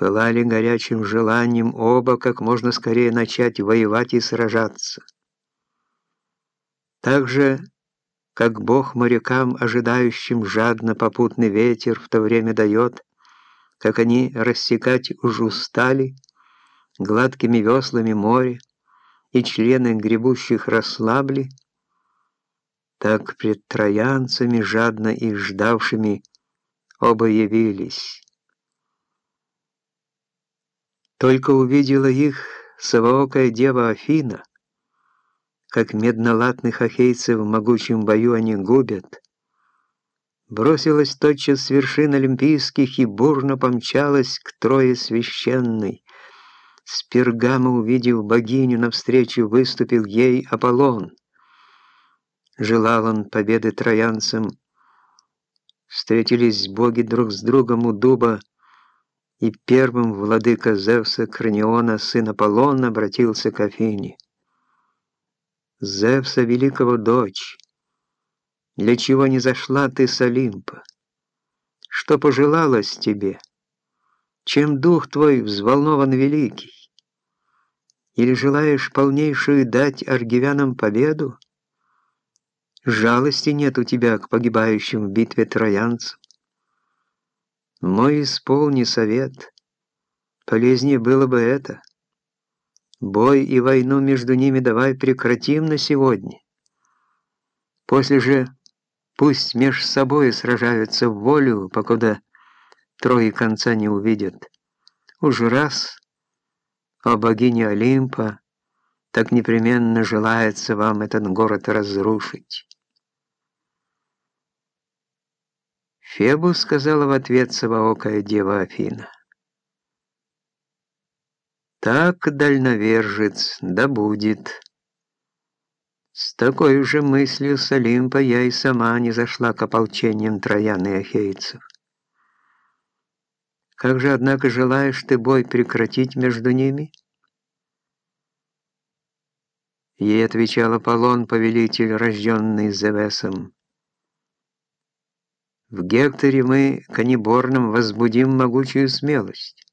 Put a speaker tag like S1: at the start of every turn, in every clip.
S1: пылали горячим желанием оба как можно скорее начать воевать и сражаться. Так же, как Бог морякам, ожидающим жадно попутный ветер, в то время дает, как они рассекать уж устали, гладкими веслами море, и члены гребущих расслабли, так пред троянцами, жадно их ждавшими, оба явились. Только увидела их совоокая дева Афина, как меднолатных ахейцев в могучем бою они губят, бросилась тотчас с вершин олимпийских и бурно помчалась к Трое священной. С пергама, увидев богиню, навстречу выступил ей Аполлон. Желал он победы троянцам. Встретились боги друг с другом у дуба, и первым владыка Зевса Краниона, сын Аполлона, обратился к Афине. Зевса великого дочь, для чего не зашла ты с Олимпа? Что пожелалось тебе? Чем дух твой взволнован великий? Или желаешь полнейшую дать аргивянам победу? Жалости нет у тебя к погибающим в битве троянцам. Мой исполни совет. Полезнее было бы это. Бой и войну между ними давай прекратим на сегодня. После же пусть меж собой сражаются в волю, покуда трое конца не увидят. Уж раз, о богине Олимпа, так непременно желается вам этот город разрушить. Фебу сказала в ответ совоокая дева Афина. Так, дальновержец, да будет. С такой же мыслью с Олимпа я и сама не зашла к ополчениям троян и ахейцев. Как же, однако, желаешь ты бой прекратить между ними? Ей отвечал Аполлон, повелитель, рожденный Зевесом. В Гекторе мы, каниборном, возбудим могучую смелость.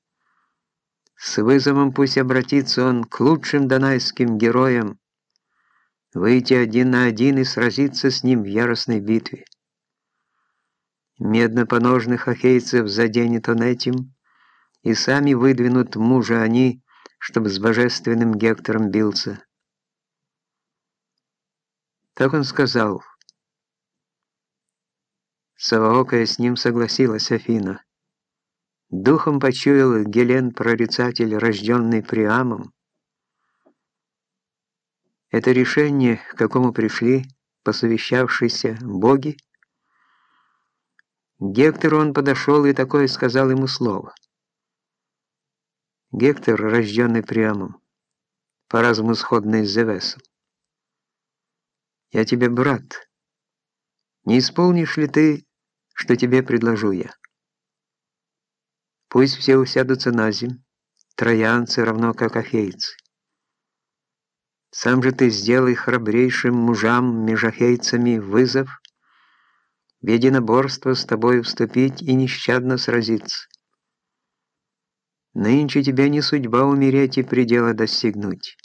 S1: С вызовом пусть обратится он к лучшим донайским героям, выйти один на один и сразиться с ним в яростной битве. Медно-поножных ахейцев заденет он этим, и сами выдвинут мужа они, чтобы с божественным Гектором бился. Так он сказал. Саваокая с ним согласилась Афина. Духом почуял Гелен-прорицатель, рожденный Приамом. Это решение, к какому пришли посовещавшиеся боги. Гектору он подошел и такое сказал ему слово. Гектор, рожденный Приамом, по разуму сходный с Зевесом. «Я тебе брат. Не исполнишь ли ты, что тебе предложу я?» Пусть все усядутся на земь, троянцы равно как ахейцы. Сам же ты сделай храбрейшим мужам межахейцами вызов, в единоборство с тобой вступить и нещадно сразиться. Нынче тебе не судьба умереть и предела достигнуть.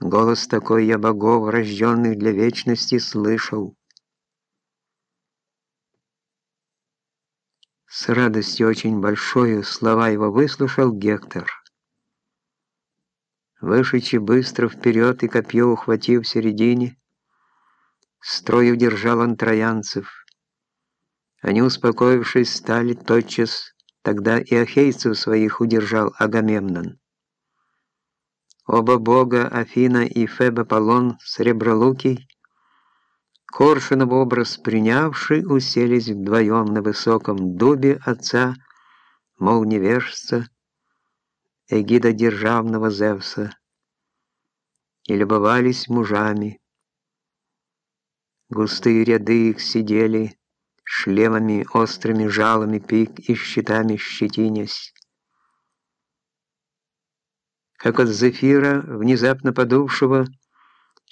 S1: Голос такой я богов, рожденных для вечности, слышал. С радостью очень большой слова его выслушал Гектор. Вышедший быстро вперед и копье ухватив в середине, строй удержал он троянцев. Они, успокоившись, стали тотчас, тогда и ахейцев своих удержал Агамемнон. Оба бога, Афина и Феб Аполлон, Сребролукий, Коршунов образ принявший, уселись вдвоем на высоком дубе отца, мол, невежца, эгида державного Зевса, и любовались мужами. Густые ряды их сидели, шлемами, острыми жалами пик и щитами щетинясь. Как от зефира, внезапно подувшего,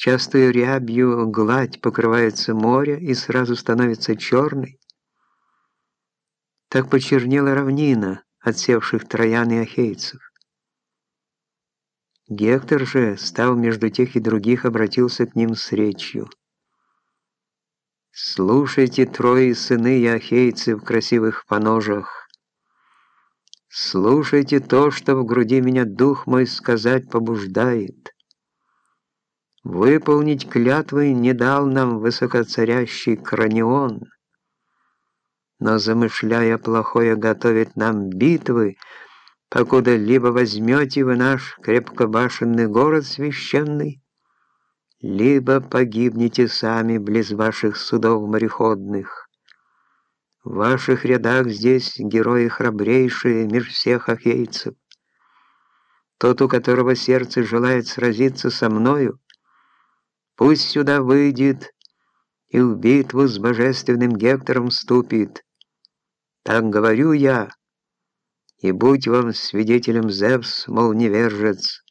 S1: Частую рябью гладь покрывается море и сразу становится черной. Так почернела равнина, отсевших троян и ахейцев. Гектор же, став между тех и других, обратился к ним с речью. «Слушайте, трое сыны и ахейцы в красивых поножах. Слушайте то, что в груди меня дух мой сказать побуждает. Выполнить клятвы не дал нам высокоцарящий Кранион, но, замышляя плохое, готовит нам битвы, покуда либо возьмете вы наш крепкобашенный город священный, либо погибнете сами близ ваших судов мореходных. В ваших рядах здесь герои храбрейшие меж всех ахейцев. Тот, у которого сердце желает сразиться со мною, пусть сюда выйдет и в битву с божественным Гектором вступит. Так говорю я, и будь вам свидетелем, Зевс, мол, невержец,